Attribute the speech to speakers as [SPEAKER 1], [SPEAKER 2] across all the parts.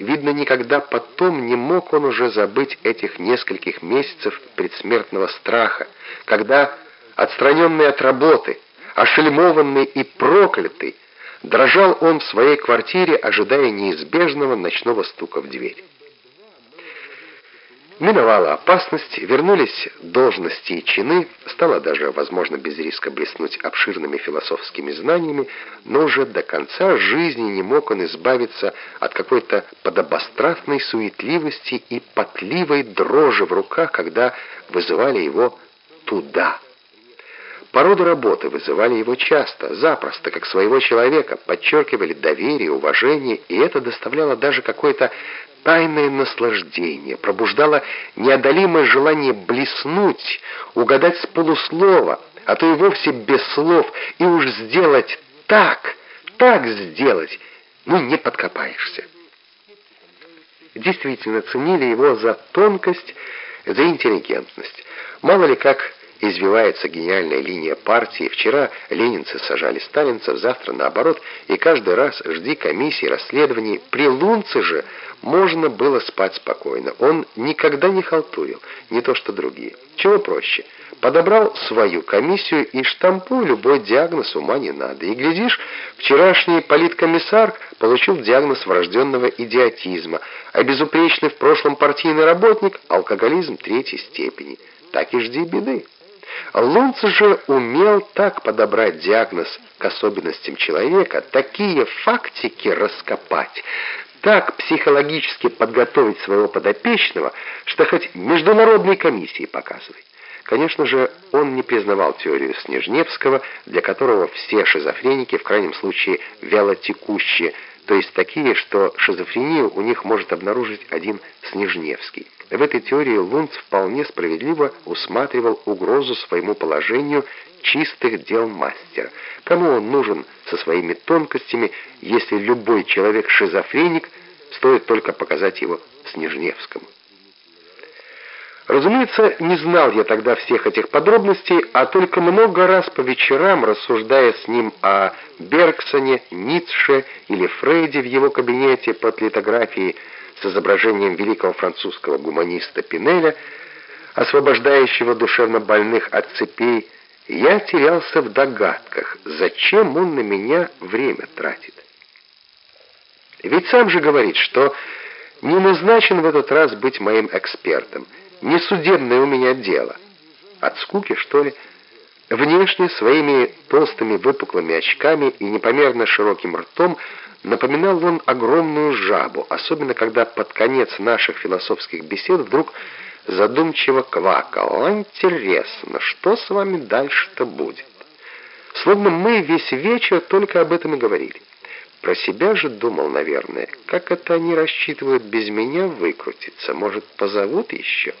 [SPEAKER 1] Видно, никогда потом не мог он уже забыть этих нескольких месяцев предсмертного страха, когда, отстраненный от работы, ошельмованный и проклятый, дрожал он в своей квартире, ожидая неизбежного ночного стука в дверь. Миновала опасность, вернулись должности и чины, стало даже возможно без риска блеснуть обширными философскими знаниями, но уже до конца жизни не мог он избавиться от какой-то подобострастной суетливости и потливой дрожи в руках, когда вызывали его туда. По роду работы вызывали его часто, запросто, как своего человека, подчеркивали доверие, уважение, и это доставляло даже какое-то тайное наслаждение, пробуждало неодолимое желание блеснуть, угадать с полуслова, а то и вовсе без слов, и уж сделать так, так сделать, ну не подкопаешься. Действительно ценили его за тонкость, за интеллигентность. Мало ли как извивается гениальная линия партии. Вчера ленинцы сажали сталинцев, завтра наоборот, и каждый раз жди комиссии, расследований. При Лунце же можно было спать спокойно. Он никогда не халтурил, не то что другие. Чего проще? Подобрал свою комиссию и штампуй любой диагноз ума не надо. И глядишь, вчерашний политкомиссар получил диагноз врожденного идиотизма, а безупречный в прошлом партийный работник – алкоголизм третьей степени. Так и жди беды. Лунц же умел так подобрать диагноз к особенностям человека, такие фактики раскопать, так психологически подготовить своего подопечного, что хоть международные комиссии показывай. Конечно же, он не признавал теорию Снежневского, для которого все шизофреники в крайнем случае вялотекущие, то есть такие, что шизофрению у них может обнаружить один Снежневский. В этой теории Лунц вполне справедливо усматривал угрозу своему положению чистых дел мастера. Кому он нужен со своими тонкостями, если любой человек шизофреник, стоит только показать его Снежневскому. Разумеется, не знал я тогда всех этих подробностей, а только много раз по вечерам, рассуждая с ним о Бергсоне, Ницше или Фрейде в его кабинете под литографией с изображением великого французского гуманиста Пинеля, освобождающего душевно больных от цепей, я терялся в догадках, зачем он на меня время тратит. Ведь сам же говорит, что не назначен в этот раз быть моим экспертом — не судебное у меня дело. От скуки, что ли? Внешне своими толстыми выпуклыми очками и непомерно широким ртом напоминал он огромную жабу, особенно когда под конец наших философских бесед вдруг задумчиво квакал. «Интересно, что с вами дальше-то будет?» Словно мы весь вечер только об этом и говорили. Про себя же думал, наверное, как это они рассчитывают без меня выкрутиться. Может, позовут еще?»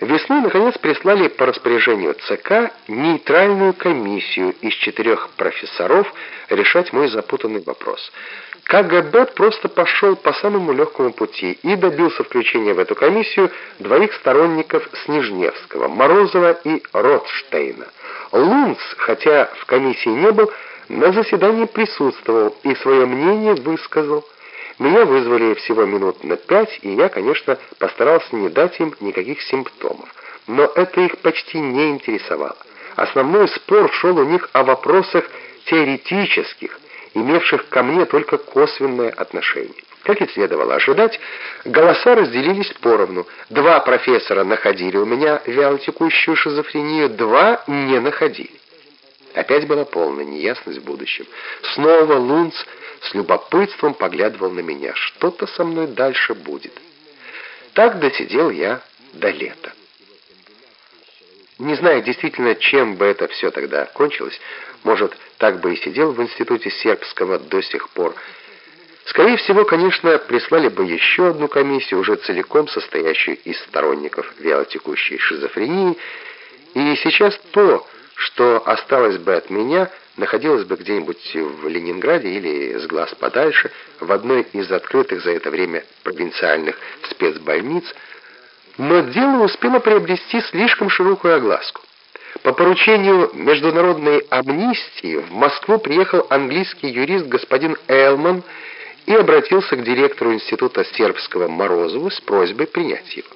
[SPEAKER 1] Весной, наконец, прислали по распоряжению ЦК нейтральную комиссию из четырех профессоров решать мой запутанный вопрос. КГБ просто пошел по самому легкому пути и добился включения в эту комиссию двоих сторонников Снежневского, Морозова и Ротштейна. Лунц, хотя в комиссии не был, на заседании присутствовал и свое мнение высказал. Меня вызвали всего минут на пять, и я, конечно, постарался не дать им никаких симптомов. Но это их почти не интересовало. Основной спор шел у них о вопросах теоретических, имевших ко мне только косвенное отношение. Как и следовало ожидать, голоса разделились поровну. Два профессора находили у меня вялотекущую шизофрению, два не находили. Опять была полная неясность в будущем. Снова Лунц с любопытством поглядывал на меня. Что-то со мной дальше будет. Так досидел я до лета. Не знаю действительно, чем бы это все тогда кончилось. Может, так бы и сидел в институте сербского до сих пор. Скорее всего, конечно, прислали бы еще одну комиссию, уже целиком состоящую из сторонников вялотекущей шизофрении. И сейчас то, что осталось бы от меня, находилось бы где-нибудь в Ленинграде или с глаз подальше, в одной из открытых за это время провинциальных спецбольниц, но дело успело приобрести слишком широкую огласку. По поручению международной амнистии в Москву приехал английский юрист господин Элман и обратился к директору института сербского Морозову с просьбой принять его.